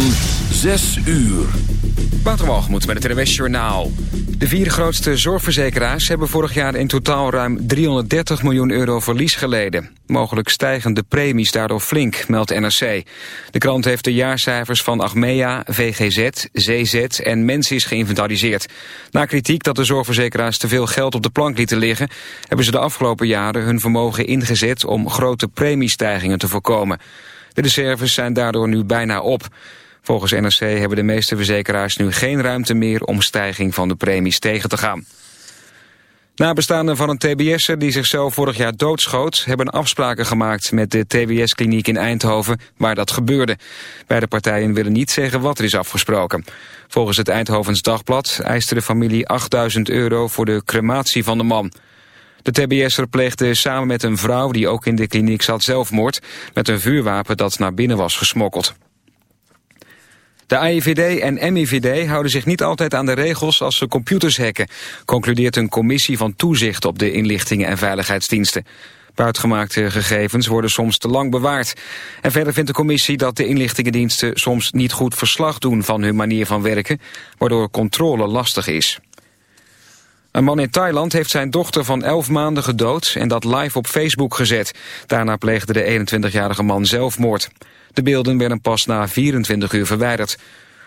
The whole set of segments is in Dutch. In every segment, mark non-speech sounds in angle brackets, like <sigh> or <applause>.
van 6 uur. moet met het RWS Journaal. De vier grootste zorgverzekeraars hebben vorig jaar in totaal ruim 330 miljoen euro verlies geleden. Mogelijk stijgen de premies daardoor flink, meldt NRC. De krant heeft de jaarcijfers van Achmea, VGZ, ZZ en Mensis geïnventariseerd. Na kritiek dat de zorgverzekeraars te veel geld op de plank lieten liggen... hebben ze de afgelopen jaren hun vermogen ingezet om grote premiestijgingen te voorkomen. De reserves zijn daardoor nu bijna op. Volgens NRC hebben de meeste verzekeraars nu geen ruimte meer om stijging van de premies tegen te gaan. Nabestaanden van een tbs'er die zichzelf vorig jaar doodschoot... hebben afspraken gemaakt met de tbs-kliniek in Eindhoven waar dat gebeurde. Beide partijen willen niet zeggen wat er is afgesproken. Volgens het Eindhovens Dagblad eiste de familie 8000 euro voor de crematie van de man. De tbs'er pleegde samen met een vrouw die ook in de kliniek zat zelfmoord... met een vuurwapen dat naar binnen was gesmokkeld. De AIVD en MIVD houden zich niet altijd aan de regels als ze computers hacken, concludeert een commissie van toezicht op de inlichtingen en veiligheidsdiensten. Buitgemaakte gegevens worden soms te lang bewaard. En verder vindt de commissie dat de inlichtingendiensten soms niet goed verslag doen van hun manier van werken, waardoor controle lastig is. Een man in Thailand heeft zijn dochter van 11 maanden gedood en dat live op Facebook gezet. Daarna pleegde de 21-jarige man zelfmoord. De beelden werden pas na 24 uur verwijderd.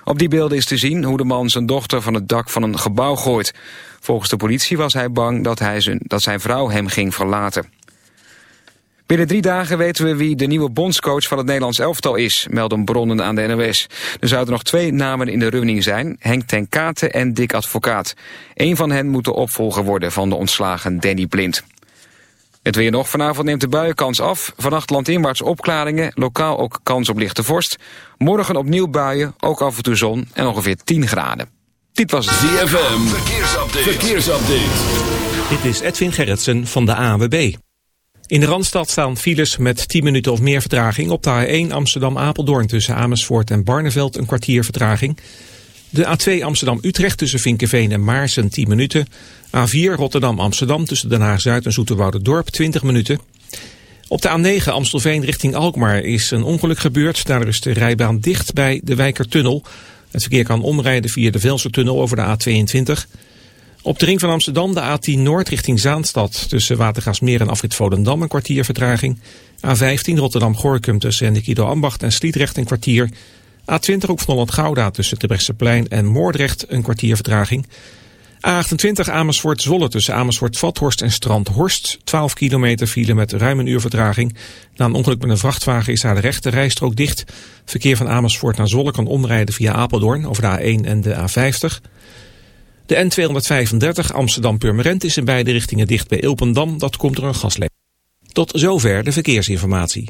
Op die beelden is te zien hoe de man zijn dochter van het dak van een gebouw gooit. Volgens de politie was hij bang dat, hij zijn, dat zijn vrouw hem ging verlaten. Binnen drie dagen weten we wie de nieuwe bondscoach van het Nederlands elftal is, melden bronnen aan de NOS. Er zouden nog twee namen in de running zijn, Henk ten Katen en Dick Advocaat. Eén van hen moet de opvolger worden van de ontslagen Danny Blind. Het weer nog. Vanavond neemt de buienkans af. Vannacht landinwaarts opklaringen. Lokaal ook kans op lichte vorst. Morgen opnieuw buien. Ook af en toe zon. En ongeveer 10 graden. Dit was ZFM. Verkeersupdate. Verkeersupdate. Dit is Edwin Gerritsen van de ANWB. In de Randstad staan files met 10 minuten of meer vertraging. Op de A1 Amsterdam-Apeldoorn tussen Amersfoort en Barneveld een kwartier vertraging. De A2 Amsterdam-Utrecht tussen Vinkenveen en Maarsen 10 minuten. A4 Rotterdam-Amsterdam tussen Den Haag-Zuid en Dorp 20 minuten. Op de A9 Amstelveen richting Alkmaar is een ongeluk gebeurd. Daar is de rijbaan dicht bij de Wijkertunnel. Het verkeer kan omrijden via de Velsertunnel over de A22. Op de ring van Amsterdam de A10 Noord richting Zaanstad. Tussen Watergasmeer en Afrit Volendam een kwartier vertraging. A15 Rotterdam-Gorkum tussen Nikido Ambacht en Sliedrecht een kwartier. A20 Hoek van Holland-Gouda tussen Brechtseplein en Moordrecht een kwartier vertraging. A28 Amersfoort-Zwolle tussen Amersfoort-Vathorst en Strand-Horst. 12 kilometer file met ruim een uur vertraging. Na een ongeluk met een vrachtwagen is daar de rechte rijstrook dicht. Verkeer van Amersfoort naar Zwolle kan omrijden via Apeldoorn over de A1 en de A50. De N235 Amsterdam-Purmerend is in beide richtingen dicht bij Ilpendam. Dat komt door een gasleiding. Tot zover de verkeersinformatie.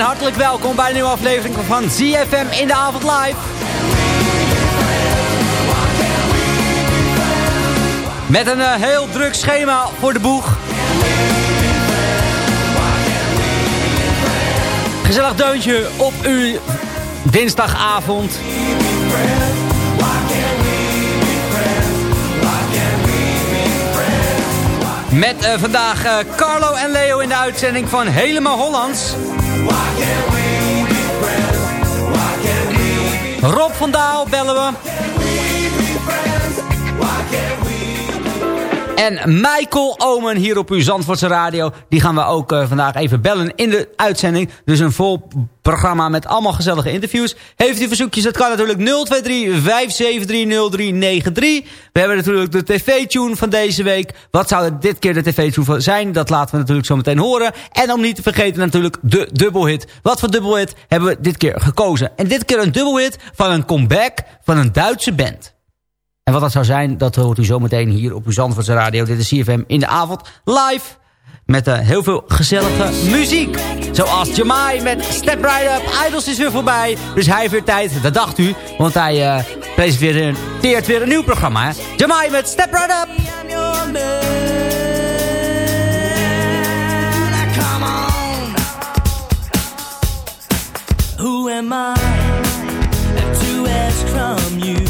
En hartelijk welkom bij een nieuwe aflevering van ZFM in de avond live. Met een eh, heel druk schema voor de boeg. Gezellig deuntje op uw dinsdagavond. Met eh, vandaag eh, Carlo en Leo in de uitzending van Helemaal Hollands. Rob van Daal bellen we. En Michael Omen hier op uw Zandvoortse radio. Die gaan we ook uh, vandaag even bellen in de uitzending. Dus een vol programma met allemaal gezellige interviews. Heeft u verzoekjes, dat kan natuurlijk 023-573-0393. We hebben natuurlijk de tv-tune van deze week. Wat zou dit keer de tv-tune zijn? Dat laten we natuurlijk zo meteen horen. En om niet te vergeten natuurlijk de dubbelhit. Wat voor dubbelhit hebben we dit keer gekozen? En dit keer een dubbelhit van een comeback van een Duitse band. En wat dat zou zijn, dat hoort u zometeen hier op uw Zandvoortse radio. Dit is CFM in de avond live. Met uh, heel veel gezellige muziek. Zoals Jamai met Step Right Up. Idols is weer voorbij. Dus hij heeft weer tijd. Dat dacht u. Want hij uh, presenteert weer een nieuw programma. Hè? Jamai met Step Right Up. Who am I from you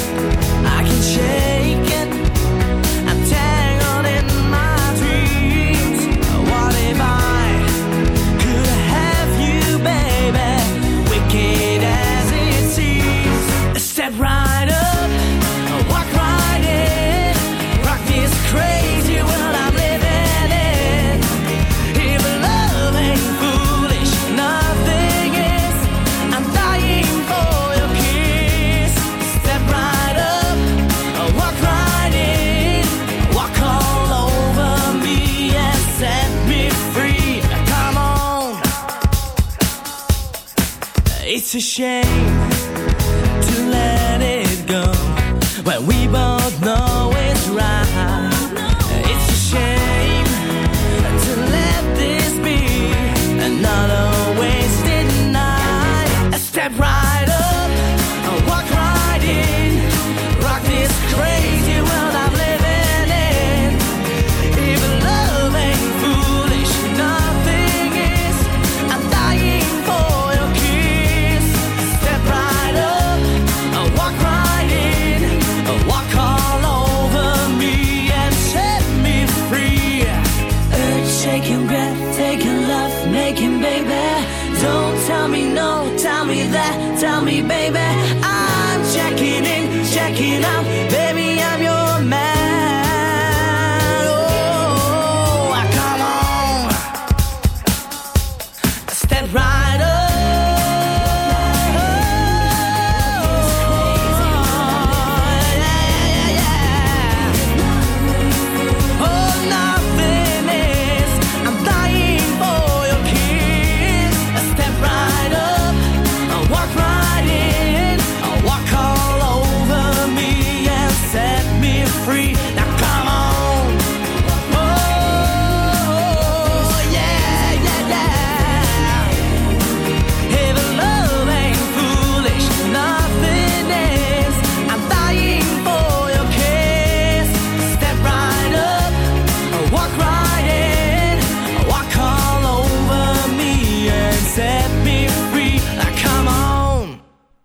It's a shame to let it go. When we both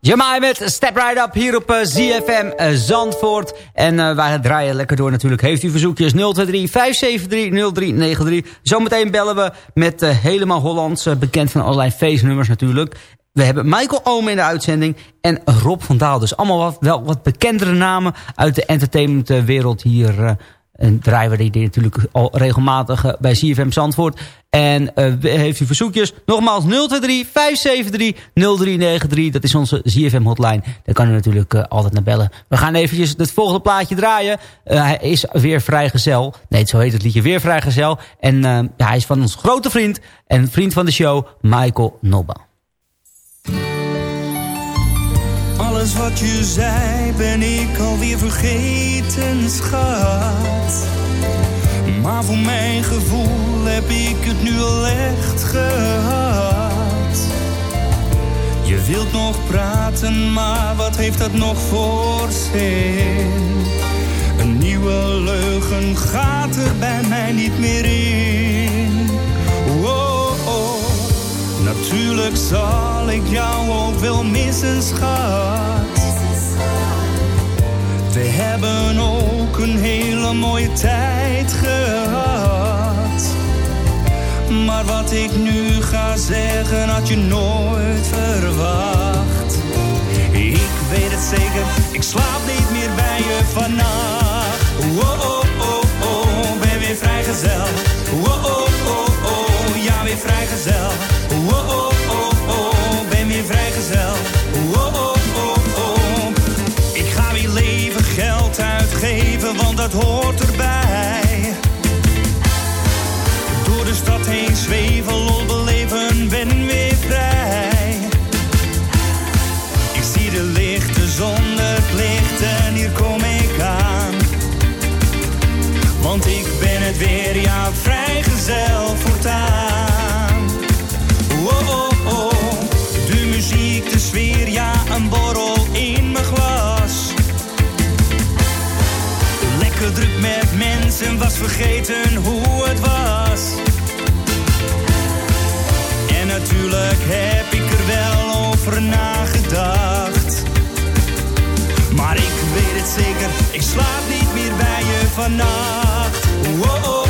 Jamai met Step Right Up hier op eh, ZFM eh, Zandvoort. En eh, wij draaien lekker door natuurlijk. Heeft u verzoekjes 023-573-0393. Zometeen bellen we met helemaal Hollands, bekend van allerlei feestnummers natuurlijk. We hebben Michael Oom in de uitzending en Rob van Daal. Dus allemaal wat, wel wat bekendere namen uit de entertainmentwereld hier en draaien we die natuurlijk al regelmatig bij CFM Zandvoort. En uh, heeft u verzoekjes? Nogmaals 023-573-0393. Dat is onze CFM hotline. Daar kan u natuurlijk uh, altijd naar bellen. We gaan eventjes het volgende plaatje draaien. Uh, hij is weer vrijgezel. Nee, zo heet het liedje. Weer vrijgezel. En hij is van ons grote vriend. En vriend van de show, Michael Nobba. Alles wat je zei ben ik alweer vergeten, schat. Maar voor mijn gevoel heb ik het nu al echt gehad. Je wilt nog praten, maar wat heeft dat nog voor zin? Een nieuwe leugen gaat er bij mij niet meer in. Oh, oh. Natuurlijk zal ik jou ook wel missen, schat. We hebben ook een hele mooie tijd gehad. Maar wat ik nu ga zeggen had je nooit verwacht. Ik weet het zeker, ik slaap niet meer bij je vannacht. Oh, oh, oh, oh, ben weer vrijgezel. Oh, oh, oh, oh, ja, weer vrijgezel. Uitgeven, want dat hoort vergeten hoe het was. En natuurlijk heb ik er wel over nagedacht. Maar ik weet het zeker, ik slaap niet meer bij je vannacht. Oh,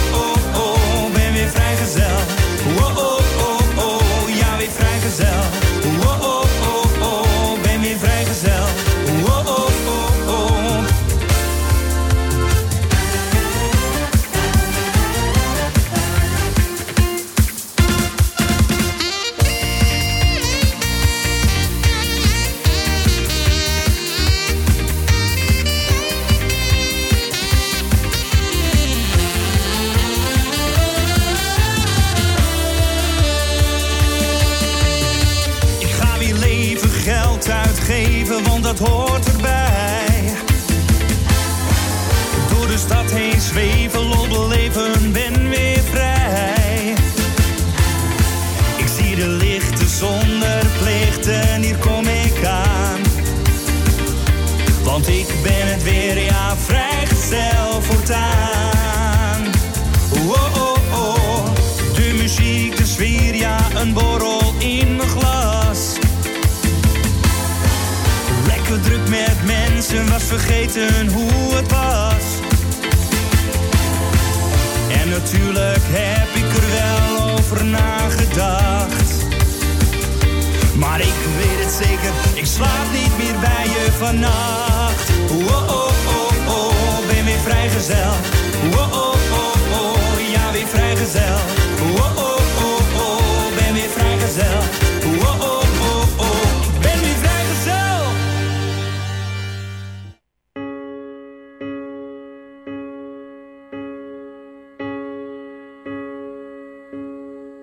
Oh, oh, oh, de muziek, de sfeer, ja, een borrel in mijn glas. Lekker druk met mensen, was vergeten hoe het was. En natuurlijk heb ik er wel over nagedacht. Maar ik weet het zeker, ik slaap niet meer bij je vannacht. Oh, oh, weer vrijgezel. Oh, oh, oh, oh, ja, weer vrijgezel. Oh, oh, oh, oh, ben weer vrijgezel. Oh, oh, oh, oh, ik ben weer vrijgezel.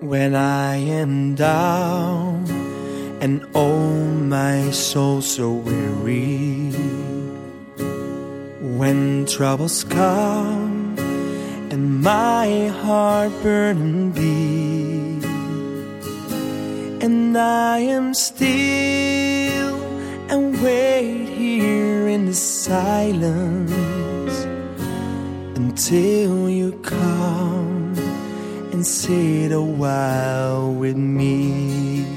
When I am down and oh my soul so weary when troubles come and my heart burning be and I am still and wait here in the silence until you come and sit a while with me.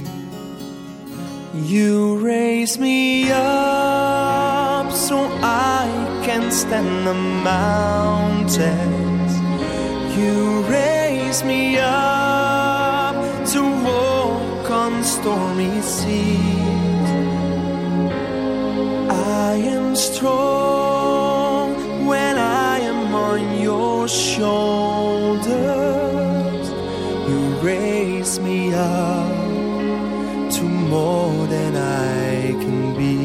You raise me up so I can stand the mountains. You raise me up to walk on stormy seas. I am strong when I am on your shoulders. You raise me up more than I can be.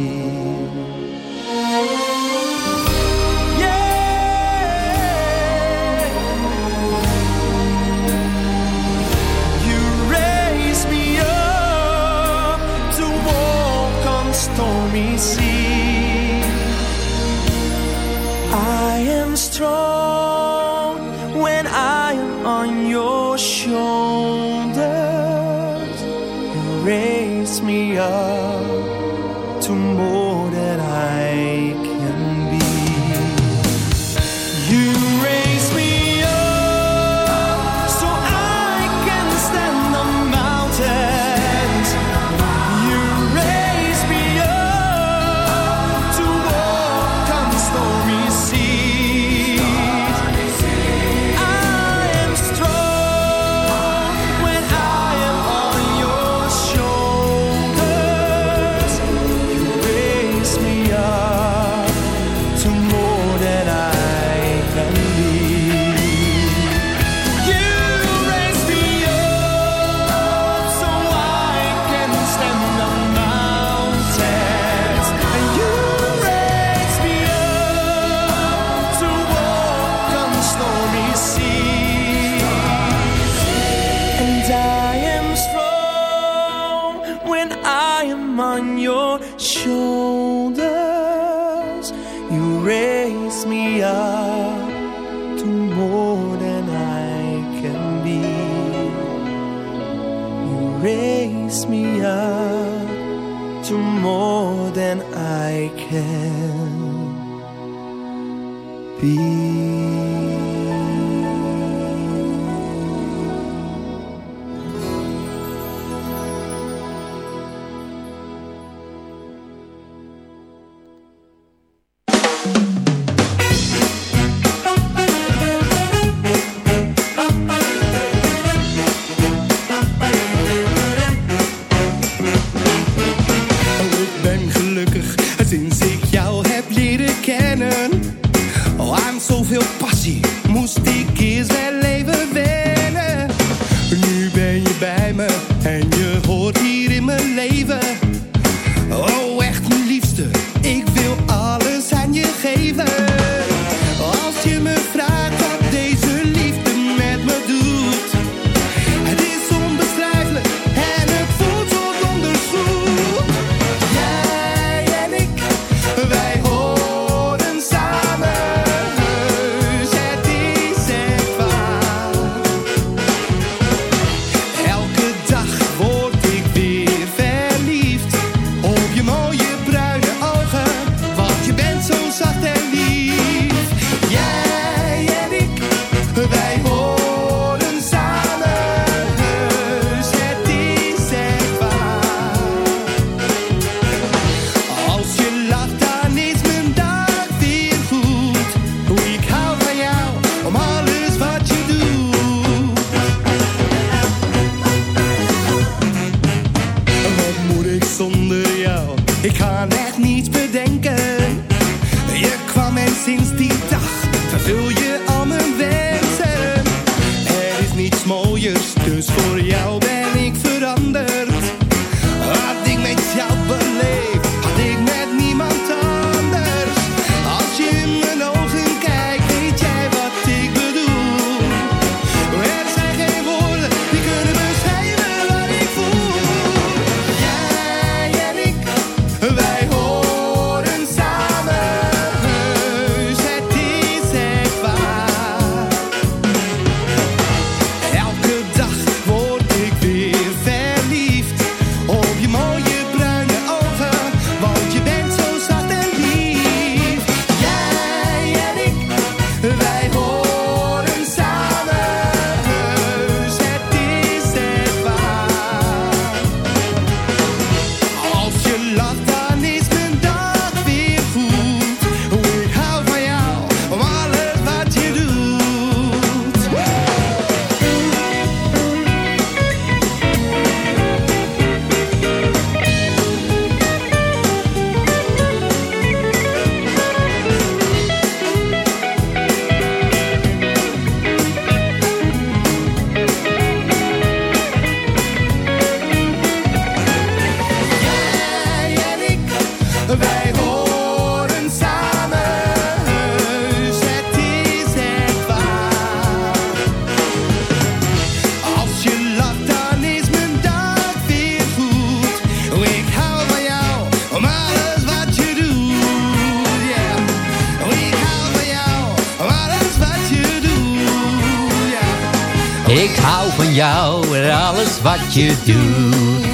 Wat je doet.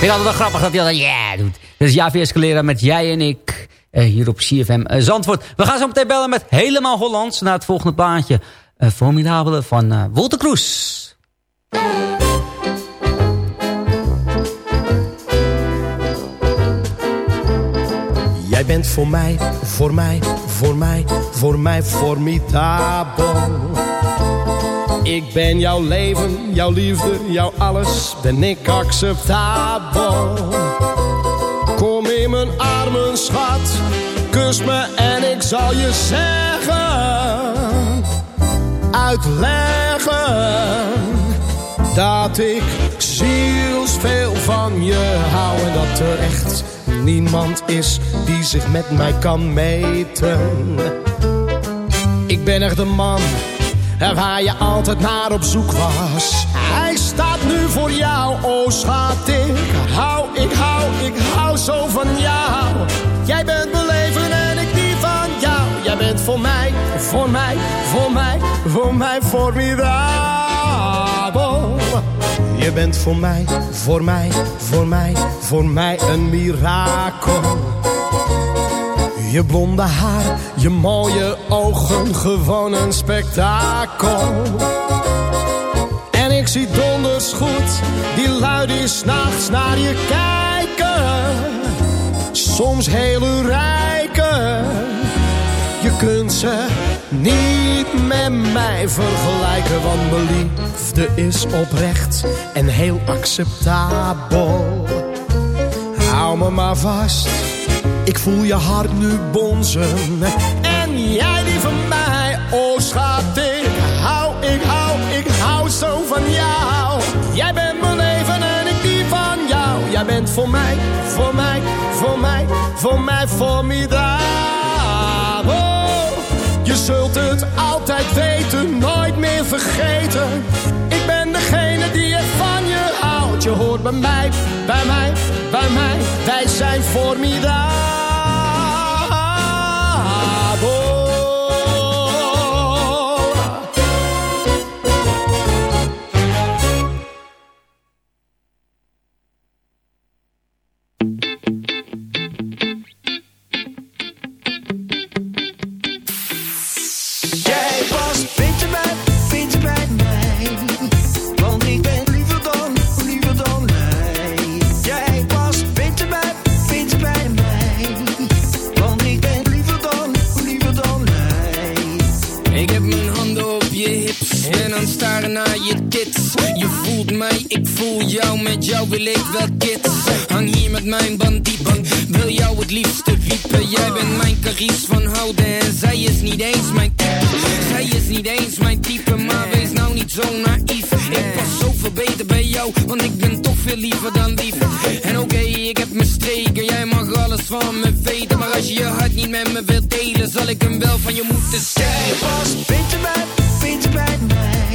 Ik vind het altijd wel grappig dat hij altijd yeah doet. Dat is Javi Escalera met Jij en ik. eh, hier op CFM eh, Zandvoort. We gaan zo meteen bellen met Helemaal Hollands. Naar het volgende plaatje. Uh, Formidabele van eh Wolter Kroes. Jij bent voor mij, voor mij, voor mij, voor mij formidabel. Ik ben jouw leven, jouw liefde, jouw alles, ben ik acceptabel. Kom in mijn armen, schat, kus me en ik zal je zeggen, uitleggen dat ik zielsveel van je hou. En dat er echt niemand is die zich met mij kan meten. Ik ben echt de man waar je altijd naar op zoek was. Hij staat nu voor jou, oh schat, ik hou, ik hou, ik hou zo van jou. Jij bent mijn leven en ik die van jou. Jij bent voor mij, voor mij, voor mij, voor mij formidabel. Je bent voor mij, voor mij, voor mij, voor mij een mirakel. Je blonde haar, je mooie ogen, gewoon een spektakel. En ik zie donders goed, die lui die s'nachts naar je kijken. Soms hele rijken. Je kunt ze niet met mij vergelijken, want mijn liefde is oprecht en heel acceptabel. Hou me maar vast, ik voel je hart nu bonzen. En jij die van mij, oh schat, ik hou, ik hou, ik hou zo van jou. Jij bent mijn leven en ik die van jou. Jij bent voor mij, voor mij, voor mij, voor mij formidabel. Je zult het altijd weten, nooit meer vergeten. Je hoort bij mij, bij mij, bij mij. Wij zijn formidabel. Mijn bandieten, wil jou het liefste wiepen. Jij bent mijn caries van houden en zij is niet eens mijn type. Zij is niet eens mijn type, maar wees nou niet zo naïef. Ik pas zoveel beter bij jou, want ik ben toch veel liever dan lief. En oké, ik heb mijn streken, jij mag alles van me weten. Maar als je je hart niet met me wilt delen, zal ik hem wel van je moeten stelen. Was vind je bij, vind bij mij.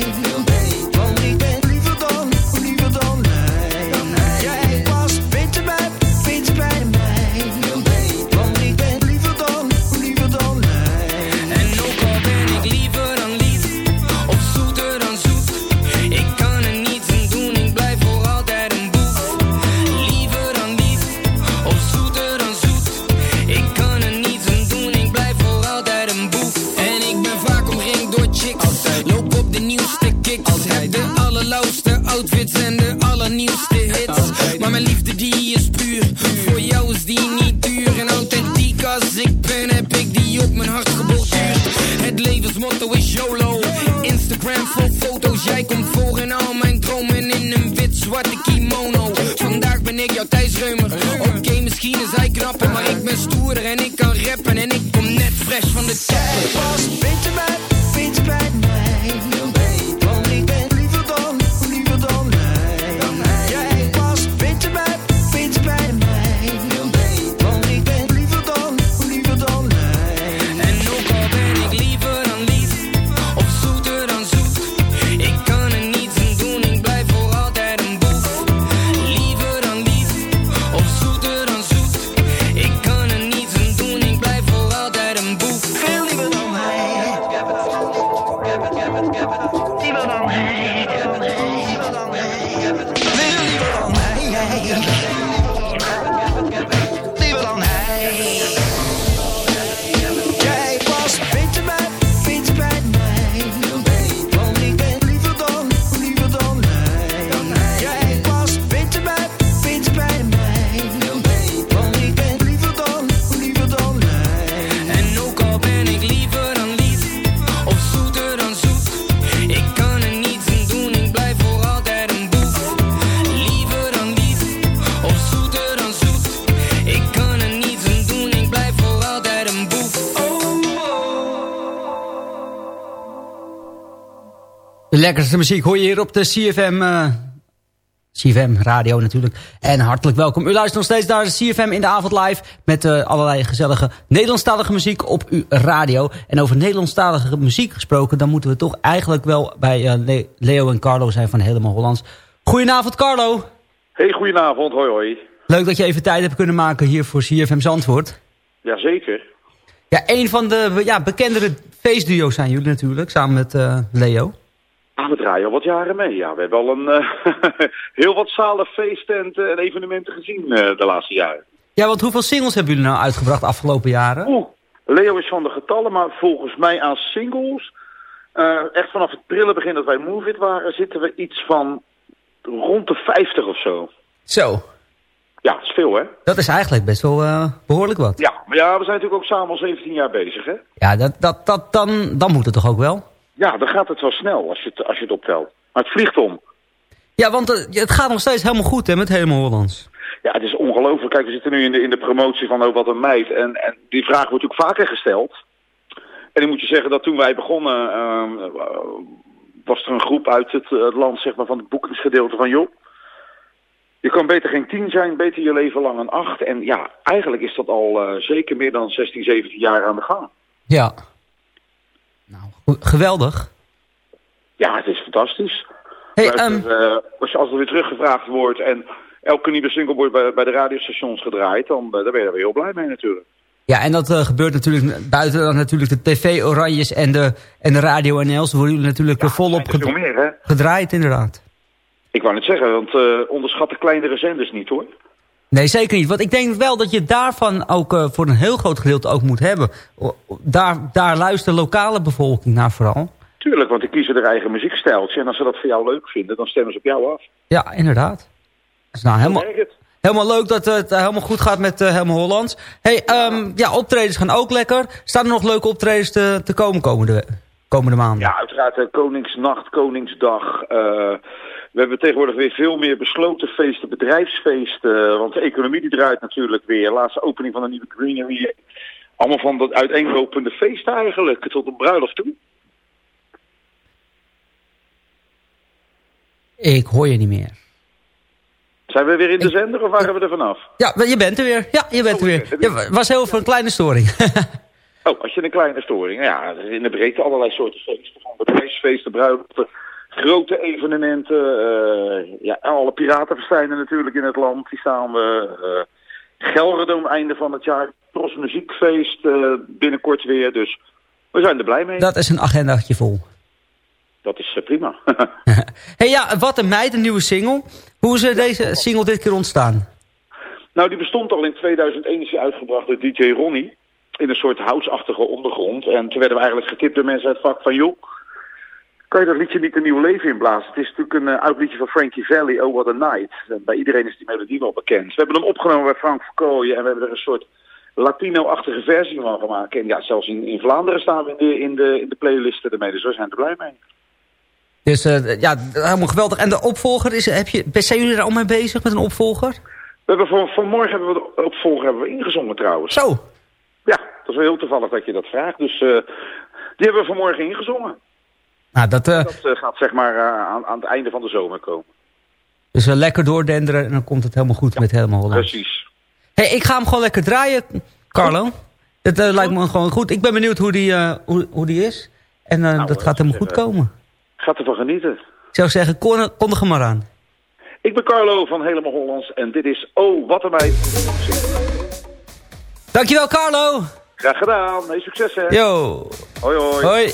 Lekkerste muziek hoor je hier op de CFM... eh, CFM radio natuurlijk. En hartelijk welkom. U luistert nog steeds naar de CFM in de avond live... met eh, allerlei gezellige Nederlandstalige muziek op uw radio. En over Nederlandstalige muziek gesproken... dan moeten we toch eigenlijk wel bij eh, Le- Leo en Carlo zijn van Helemaal Hollands. Goedenavond Carlo. Hey, goedenavond. Hoi, hoi. Leuk dat je even tijd hebt kunnen maken hier voor CFM Zandvoort. Jazeker. Ja, een van de ja, bekendere feestduo's zijn jullie natuurlijk, samen met Leo. Ah, we draaien al wat jaren mee. Ja, we hebben al een, eh, <laughs> heel wat zalen, feesten en, eh, en evenementen gezien eh, de laatste jaren. Ja, want hoeveel singles hebben jullie nou uitgebracht de afgelopen jaren? Oeh, Leo is van de getallen, maar volgens mij aan singles... echt vanaf het prille begin dat wij Move It waren... zitten we iets van rond de 50 of zo. Zo, Ja, dat is veel, hè? dat is eigenlijk best wel eh, behoorlijk wat. Ja, maar ja, we zijn natuurlijk ook samen al 17 jaar bezig, hè? Ja, dat, dat, dat, dan, dan moet het toch ook wel? Ja, dan gaat het wel snel als je het, als je het optelt. Maar het vliegt om. Ja, want eh, het gaat nog steeds helemaal goed hè, met Helemaal Hollands. Ja, het is ongelooflijk. Kijk, we zitten nu in de, in de promotie van oh, wat een meid. En, en die vraag wordt natuurlijk vaker gesteld. En dan moet je zeggen dat toen wij begonnen... eh, was er een groep uit het, het land zeg maar, van het boekingsgedeelte van... joh, je kan beter geen tien zijn, beter je leven lang een acht. En ja, eigenlijk is dat al eh, zeker meer dan 16, 17 jaar aan de gang. Ja. Geweldig. Ja, het is fantastisch. Hey, ehm, eh, als, je, als er weer teruggevraagd wordt en elke nieuwe single wordt bij, bij de radiostations gedraaid... Dan, eh, daar ben je er heel blij mee natuurlijk. ja, en dat eh, gebeurt natuurlijk buiten dan natuurlijk de tv-oranjes en de, en de radio NL's. worden jullie natuurlijk volop Er meer, gedraaid inderdaad. Ik wou net zeggen, want eh, onderschat de kleinere zenders niet hoor. Nee, zeker niet. Want ik denk wel dat je daarvan ook eh, voor een heel groot gedeelte ook moet hebben. Daar, daar luistert de lokale bevolking naar vooral. Tuurlijk, want die kiezen hun eigen muziekstijltje. En als ze dat voor jou leuk vinden, dan stemmen ze op jou af. Ja, inderdaad. Dus nou, helemaal, helemaal leuk dat het eh, helemaal goed gaat met eh Helemaal Hollands. Hey, ehm, ja, optredens gaan ook lekker. Staan er nog leuke optredens te, te komen komende, komende maanden? Ja, uiteraard Koningsnacht, Koningsdag. eh, we hebben tegenwoordig weer veel meer besloten feesten, bedrijfsfeesten. eh, want de economie die draait natuurlijk weer. Laatste opening van de nieuwe greenery. Allemaal van dat uiteenlopende feest eigenlijk, tot een bruiloft toe. Ik hoor je niet meer. Zijn we weer in de zender of waren we er vanaf? Ja, je bent er weer. Ja, je bent er weer. Ja, was heel veel een kleine storing. <laughs> Oh, als je een kleine storing. Ja, in de breedte allerlei soorten feesten. Van bedrijfsfeesten, bruiloften, grote evenementen. eh, ja, alle piratenfestijnen natuurlijk in het land. Die staan we. eh Gelredome einde van het jaar. Tros muziekfeest eh, binnenkort weer. Dus we zijn er blij mee. Dat, dat is een agendaatje vol. is eh, prima. <laughs> <laughs> hey, ja, Wat een meid, een nieuwe single. Hoe is deze single dit keer ontstaan? nou, die bestond al in 2001 is die uitgebracht door DJ Ronnie. In een soort house-achtige ondergrond. En toen werden we eigenlijk getipt door mensen uit het vak van... joh, kan je dat liedje niet een nieuw leven inblazen? Het is natuurlijk een eh, oud liedje van Frankie Valli, Oh What a Night. En bij iedereen is die melodie wel bekend. We hebben hem opgenomen bij Frank Verkooyen en we hebben er een soort Latino-achtige versie van gemaakt. En ja, zelfs in, in Vlaanderen staan we in de, in, de, in de playlisten ermee, dus we zijn er blij mee. Dus eh, ja, helemaal geweldig. En de opvolger, is, heb je, zijn jullie er al mee bezig met een opvolger? We hebben voor, vanmorgen hebben we de opvolger hebben we ingezongen trouwens. Zo. Ja, dat is wel heel toevallig dat je dat vraagt. Dus eh, die hebben we vanmorgen ingezongen. Nou, dat, eh, Dat eh, gaat zeg maar eh, aan, aan het einde van de zomer komen. dus lekker doordenderen en dan komt het helemaal goed met helemaal Holland. Precies. Hey, ik ga hem gewoon lekker draaien, Carlo. Dat lijkt me gewoon goed. Ik ben benieuwd hoe die, hoe, hoe die is. En Nou, dat gaat helemaal goed komen. Gaat ervan genieten. Ik zou zeggen, kon- kondig hem maar aan. Ik ben Carlo van Helemaal Hollands en dit is Oh, wat een meid. Dankjewel, Carlo. Graag gedaan. Hey, succes hè. Yo. Hoi hoi. Hoi.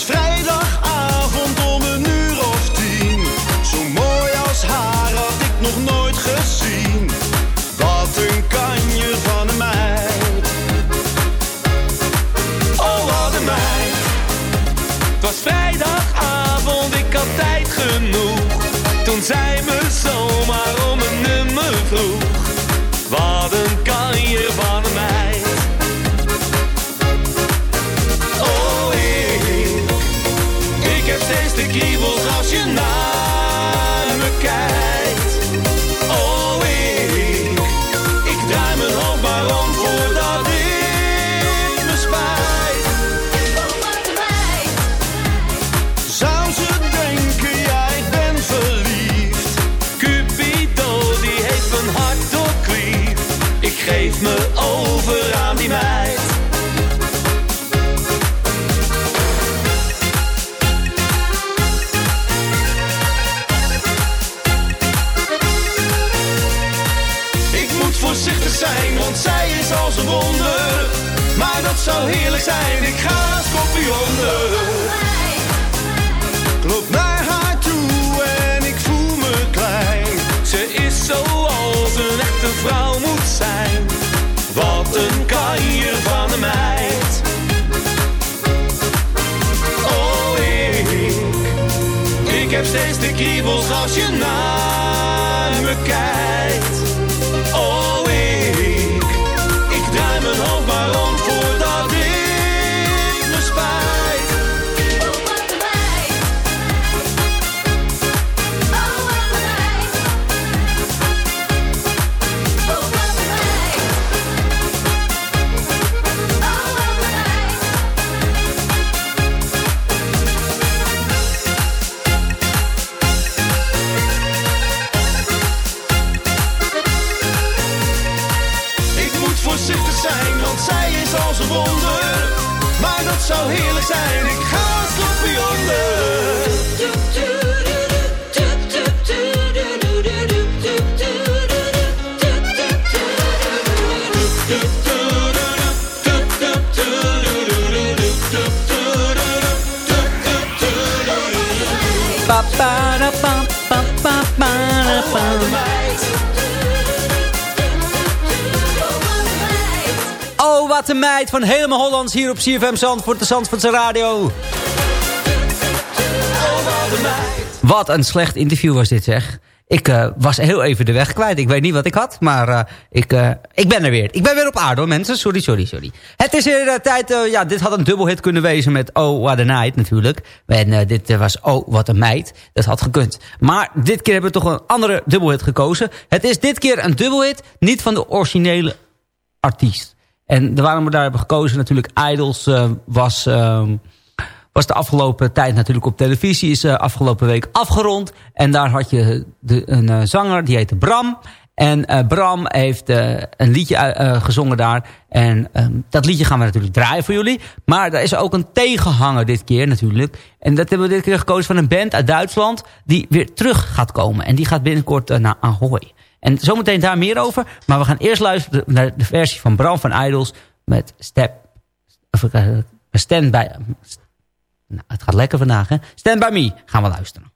Was vrijdagavond om een uur of tien. Zo mooi als haar had ik nog nooit gezien. Wat een kanje van een meid. Oh, wat een meid. Het was vrijdagavond, ik had tijd genoeg. Toen zij me zomaar om een nummer vroeg. Heerlijk zijn, ik ga schorpioenen. Loop naar haar toe en ik voel me klein. Ze is zoals een echte vrouw moet zijn. Wat een kanjer van een meid. Oh, ik, ik heb steeds de kriebels als je naar me kijkt. Oh, wat een meid van helemaal Hollands hier op CFM Zandvoort, de Zandvoortse radio. Wat een slecht interview was dit, zeg. Ik eh, was heel even de weg kwijt. Ik weet niet wat ik had, maar eh, ik, eh, ik ben er weer. Ik ben weer op aarde, hoor, mensen. Sorry, sorry, sorry. Het is weer tijd... ja, dit had een dubbelhit kunnen wezen met Oh, what a night, natuurlijk. En dit was Oh, wat een meid. Dat had gekund. Maar dit keer hebben we toch een andere dubbelhit gekozen. Het is dit keer een dubbelhit, niet van de originele artiest. En waarom we daar hebben gekozen, natuurlijk Idols was... ehm, was de afgelopen tijd natuurlijk op televisie. Is uh, afgelopen week afgerond. En daar had je de, een uh, zanger, die heette Bram. En uh, Bram heeft een liedje gezongen daar. En um, dat liedje gaan we natuurlijk draaien voor jullie. Maar er is ook een tegenhanger dit keer natuurlijk. En dat hebben we dit keer gekozen van een band uit Duitsland. Die weer terug gaat komen. En die gaat binnenkort naar Ahoy. En zometeen daar meer over. Maar we gaan eerst luisteren naar de versie van Bram van Idols. Met Step... Of, Stand by... Nou, het gaat lekker vandaag, hè? Stand By Me gaan we luisteren.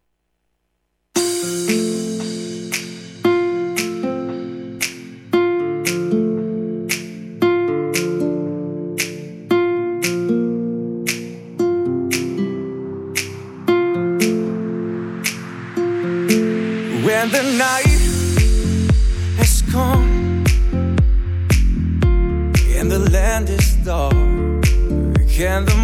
When the night has come and the land is dark and the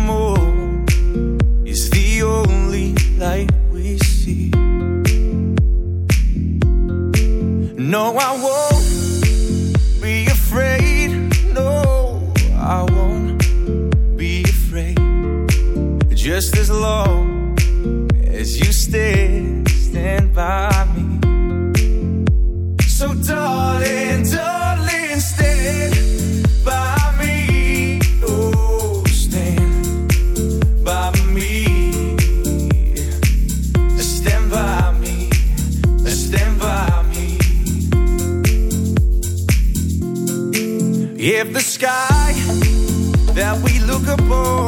No, I won't be afraid. No, I won't be afraid. Just as long as you stay, stand by me. Sky that we look upon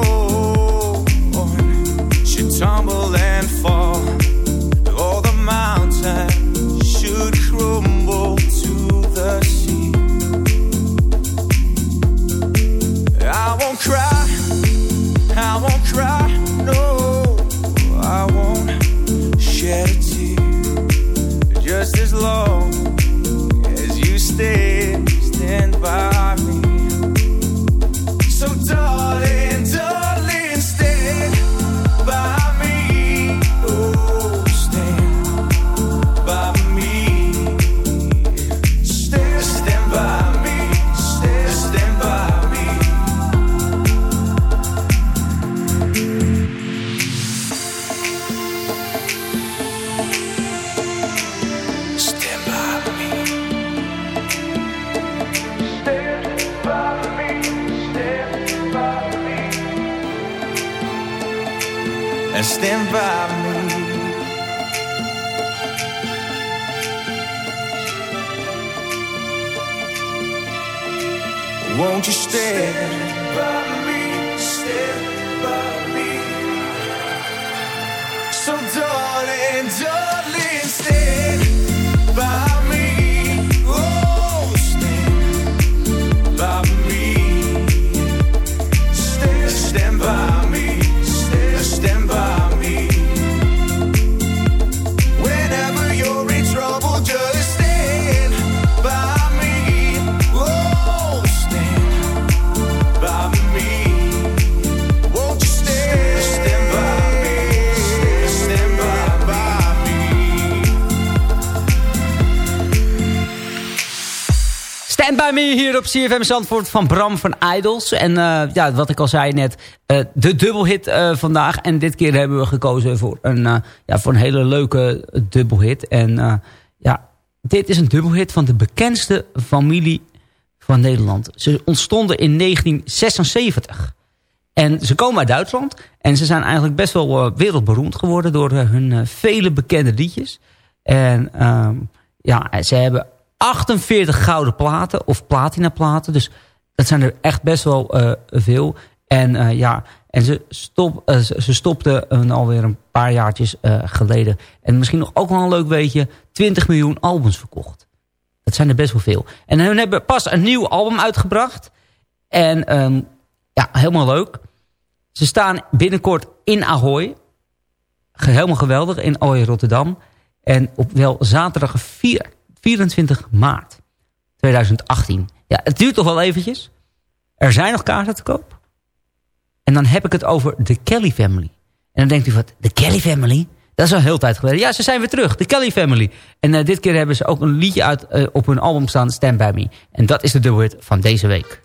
Stand by me hier op CFM Zandvoort van Bram van Idols. En eh, ja, wat ik al zei net, eh, de dubbelhit eh, vandaag. En dit keer hebben we gekozen voor een, ja, voor een hele leuke dubbelhit. En ja, dit is een dubbelhit van de bekendste familie van Nederland. Ze ontstonden in 1976. En ze komen uit Duitsland. En ze zijn eigenlijk best wel wereldberoemd geworden door hun vele bekende liedjes. En ehm, ja, ze hebben 48 gouden platen of platina platen. Dus dat zijn er echt best wel eh, veel. En eh, ja, en ze, stop, eh, ze stopten eh, alweer een paar jaartjes geleden. En misschien nog ook wel een leuk weetje. 20 miljoen albums verkocht. Dat zijn er best wel veel. En hun hebben pas een nieuw album uitgebracht. En ehm, ja, helemaal leuk. Ze staan binnenkort in Ahoy. Helemaal geweldig, in Ahoy Rotterdam. En op wel zaterdag 4, 24 maart 2018. Ja, het duurt toch wel eventjes. Er zijn nog kaarten te koop. En dan heb ik het over de Kelly Family. En dan denkt u wat, de Kelly Family? Dat is al heel tijd geleden. Ja, ze zijn weer terug, de Kelly Family. En eh, dit keer hebben ze ook een liedje uit eh, op hun album staan, Stand By Me. En dat is de dubbelhit van deze week.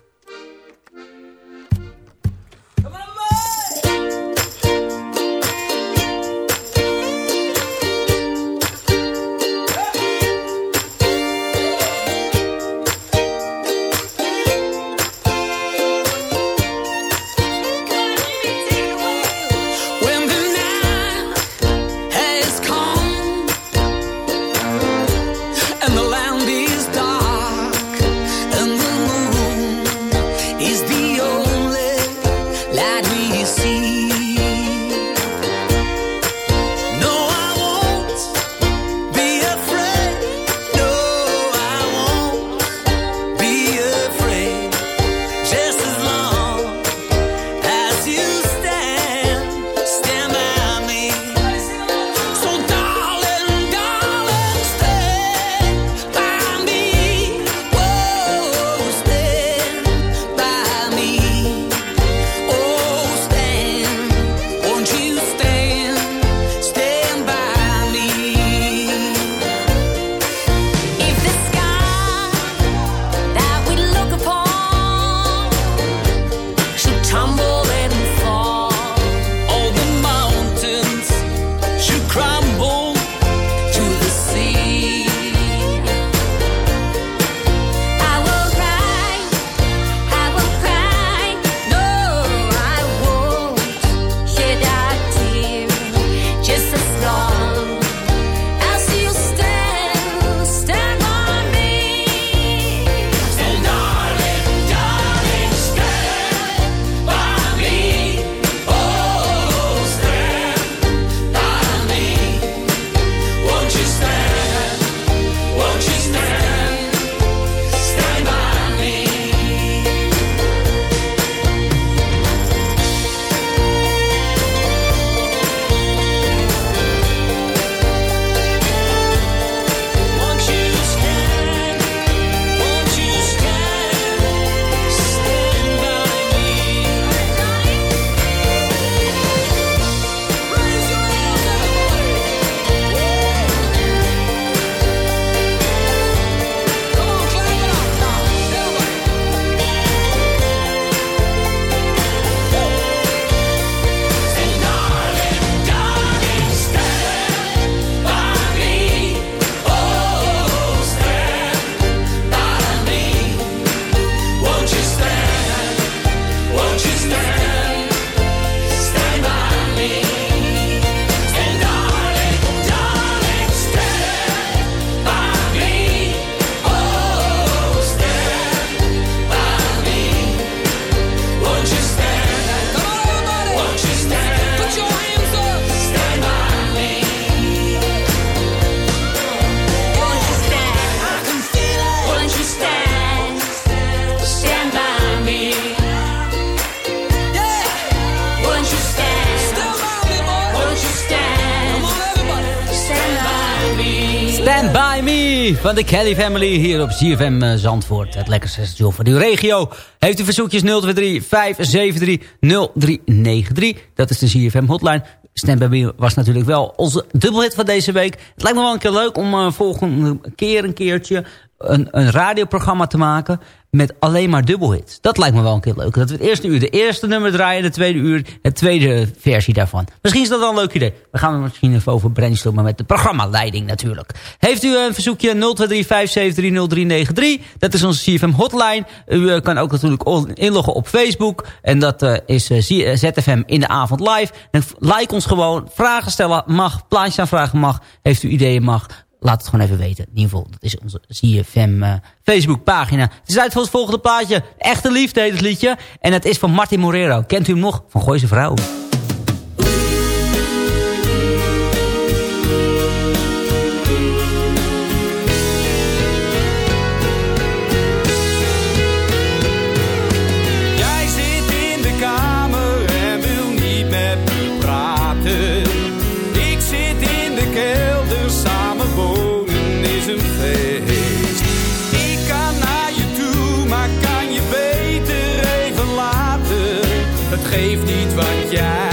Van de Kelly Family hier op ZFM eh, Zandvoort. Het lekkerste station van uw regio. Heeft u verzoekjes 023 573 0393. Dat is de ZFM hotline. By Me was natuurlijk wel onze dubbelhit van deze week. Het lijkt me wel een keer leuk om uh, volgende keer een keertje een, een radioprogramma te maken met alleen maar dubbelhits. Dat lijkt me wel een keer leuk. Dat we het eerste uur de eerste nummer draaien... de tweede uur de tweede versie daarvan. Misschien is dat wel een leuk idee. We gaan er misschien even over brainstormen met de programmaleiding natuurlijk. Heeft u een verzoekje 023 Dat is onze CFM hotline. U uh, kan ook natuurlijk inloggen op Facebook. En dat uh, is uh, ZFM in de avond live. Like ons gewoon. Vragen stellen mag. Plaatjes aanvragen mag. Heeft u ideeën mag laat het gewoon even weten. In ieder geval, dat is onze CFM uh, Facebookpagina. Het is uit voor het volgende plaatje. Echte liefde heet het liedje. En het is van Martin Morero. Kent u hem nog? Van Gooise Vrouw. Geeft niet, want jij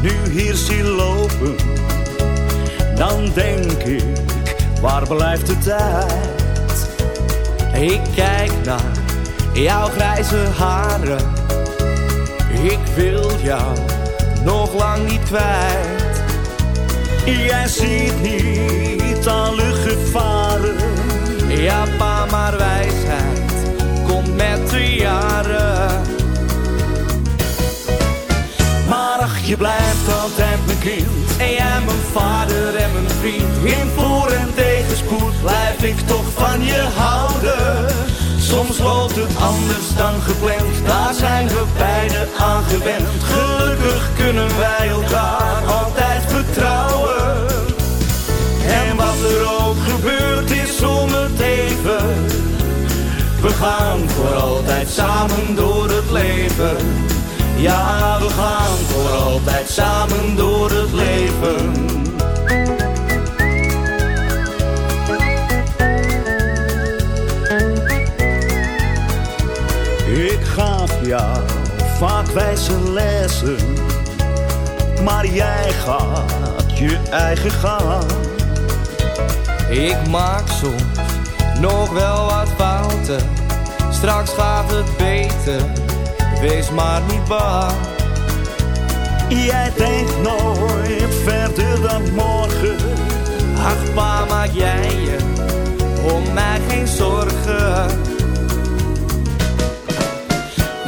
Nu hier zie lopen, dan denk ik, waar blijft de tijd? Ik kijk naar jouw grijze haren, Ik wil jou nog lang niet kwijt. Jij ziet niet alle gevaren. Ja, pa, maar wijsheid komt je blijft altijd mijn kind. En jij mijn vader en mijn vriend. In voor- en tegenspoed blijf ik toch van je houden. Soms loopt het anders dan gepland, daar zijn we beiden aan gewend. Gelukkig kunnen wij elkaar altijd vertrouwen. En wat er ook gebeurt is om het even. We gaan voor altijd samen door het leven. Ja, we gaan voor altijd samen door het leven. Ik gaf jou vaak wijze lessen, maar jij gaat je eigen gang. Ik maak soms nog wel wat fouten. Straks gaat het beter, wees maar niet bang. Jij denkt nooit verder dan morgen. Ach pa, maak jij je om mij geen zorgen.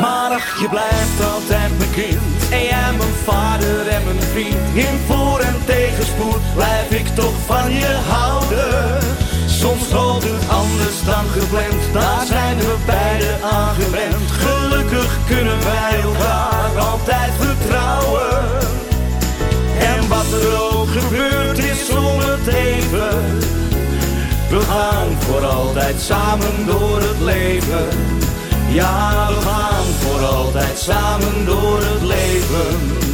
Maar ach, je blijft altijd mijn kind. En jij mijn vader en mijn vriend. In voor- en tegenspoed blijf ik toch van je houden. Soms loopt het anders dan gepland, daar zijn we beiden aan gewend. Wij elkaar altijd vertrouwen. En wat er ook gebeurt is om het. We gaan voor altijd samen door het leven. Ja, we gaan voor altijd samen door het leven.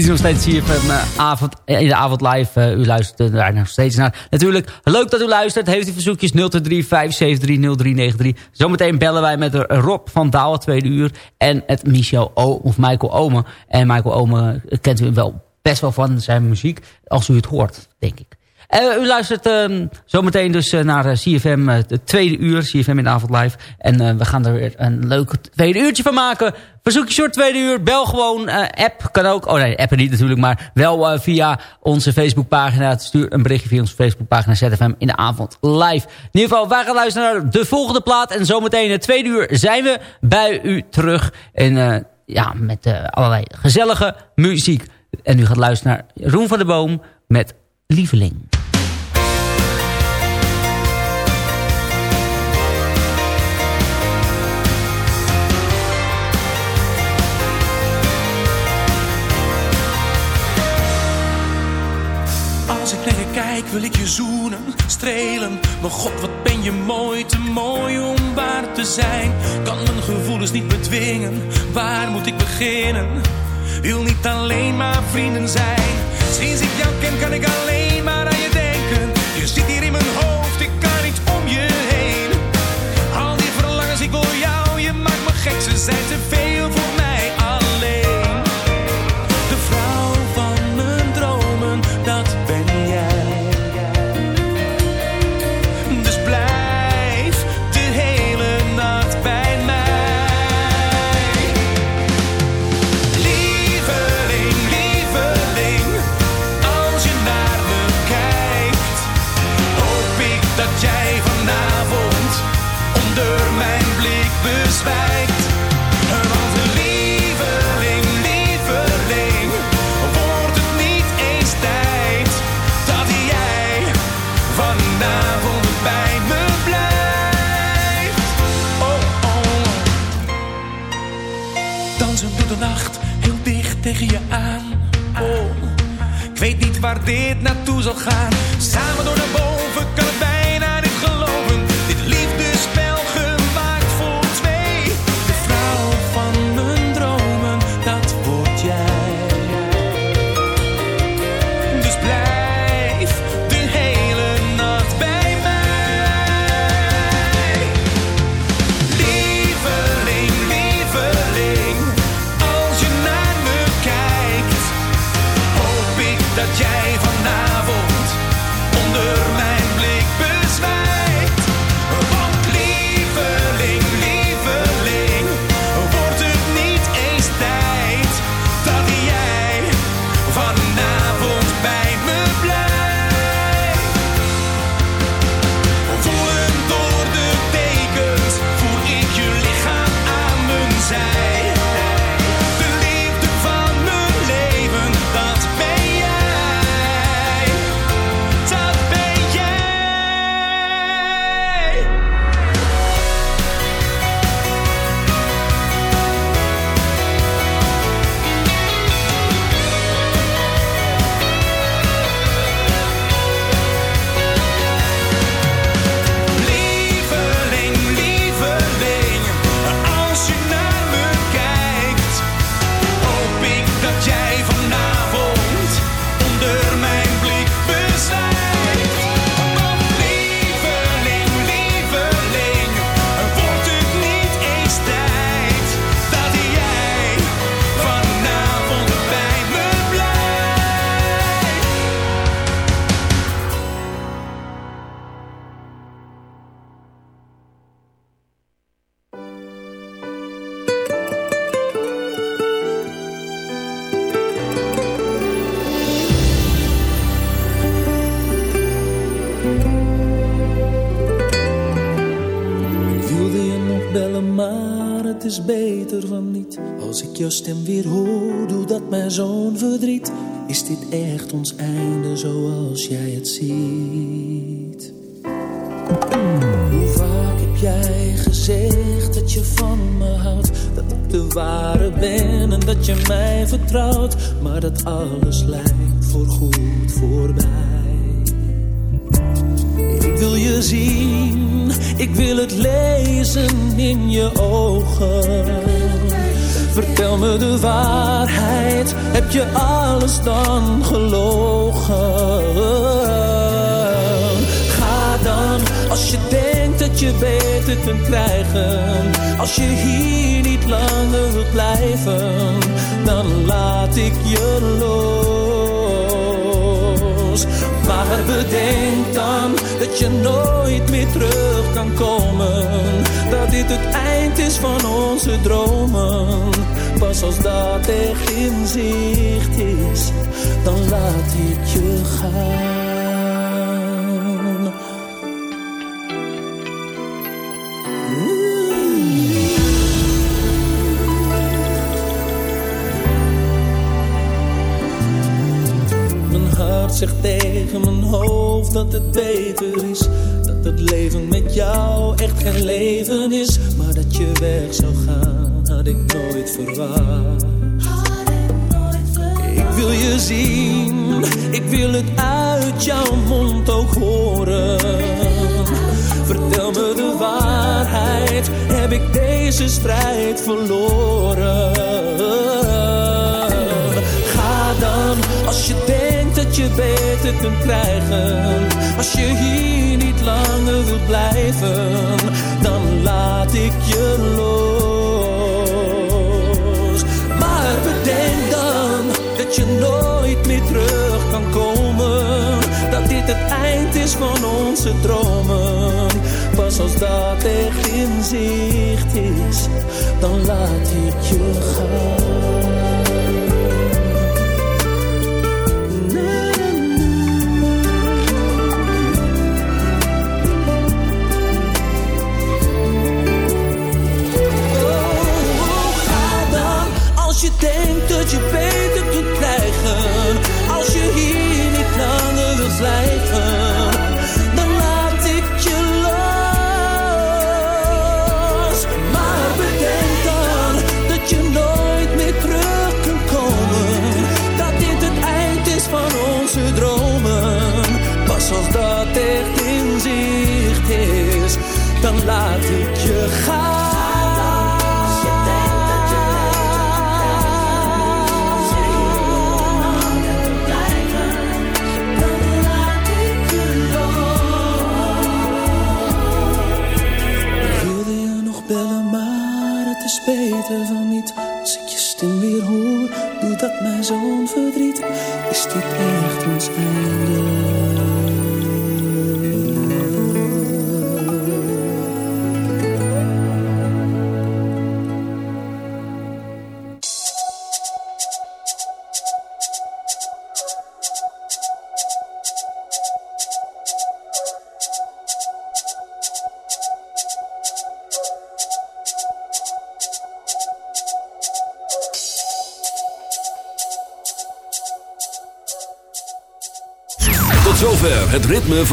Is nog steeds CFM uh, avond, in de avond live. Uh, u luistert daar nog steeds naar. Natuurlijk, leuk dat u luistert. Heeft u verzoekjes 023-573-0393. Zometeen bellen wij met Rob van Daal, tweede uur. En het Michel o of Michael Omen. En Michael Omen kent u wel best wel van zijn muziek. Als u het hoort, denk ik. Uh, u luistert uh, zometeen dus uh, naar CFM, het tweede uur, CFM in de avond live. En we gaan er weer een leuk tweede uurtje van maken. Verzoek je short tweede uur, bel gewoon, app kan ook. Oh nee, appen niet natuurlijk, maar wel via onze Facebookpagina. Stuur een berichtje via onze Facebookpagina ZFM in de avond live. In ieder geval, wij gaan luisteren naar de volgende plaat. En zometeen het tweede uur zijn we bij u terug. En ja, met allerlei gezellige muziek. En u gaat luisteren naar Roem van de Boom met Lieveling. Als ik naar je kijk wil ik je zoenen, strelen. Maar god wat ben je mooi, te mooi om waar te zijn. Kan mijn gevoelens niet bedwingen, waar moet ik beginnen? Wil niet alleen maar vrienden zijn. Sinds ik jou ken kan ik alleen maar aan je denken. Je zit hier in mijn hoofd, ik kan niet om je heen. Al die verlangens, ik wil jou, je maakt me gek. Ze zijn te veel tegen je aan. Oh, ik weet niet waar dit naartoe zal gaan. Samen door naar boven, stem weer hoor, doe dat mij zo'n verdriet. Is dit echt ons einde zoals jij het ziet? Hoe vaak heb jij gezegd dat je van me houdt? Dat ik de ware ben en dat je mij vertrouwt. Maar dat alles lijkt voorgoed voorbij. Ik wil je zien, ik wil het lezen in je ogen. Vertel me de waarheid, heb je alles dan gelogen? Ga dan, als je denkt dat je beter kunt krijgen. Als je hier niet langer wilt blijven, dan laat ik je los. Maar bedenk dan dat je nooit meer terug kan komen. Dat dit het eind is van onze dromen. Pas als dat echt in zicht is, dan laat ik je gaan. Mijn hart zegt tegen mijn hoofd dat het beter is. Dat het leven met jou echt geen leven is. Maar dat je weg zou gaan, had ik nooit verwacht. Ik wil je zien, ik wil het uit jouw mond ook horen. Vertel me de waarheid, heb ik deze strijd verloren? Je beter kunt krijgen. Als je hier niet langer wilt blijven, dan laat ik je los. Maar bedenk dan dat je nooit meer terug kan komen. Dat dit het eind is van onze dromen. Pas als dat echt in zicht is, dan laat ik je gaan.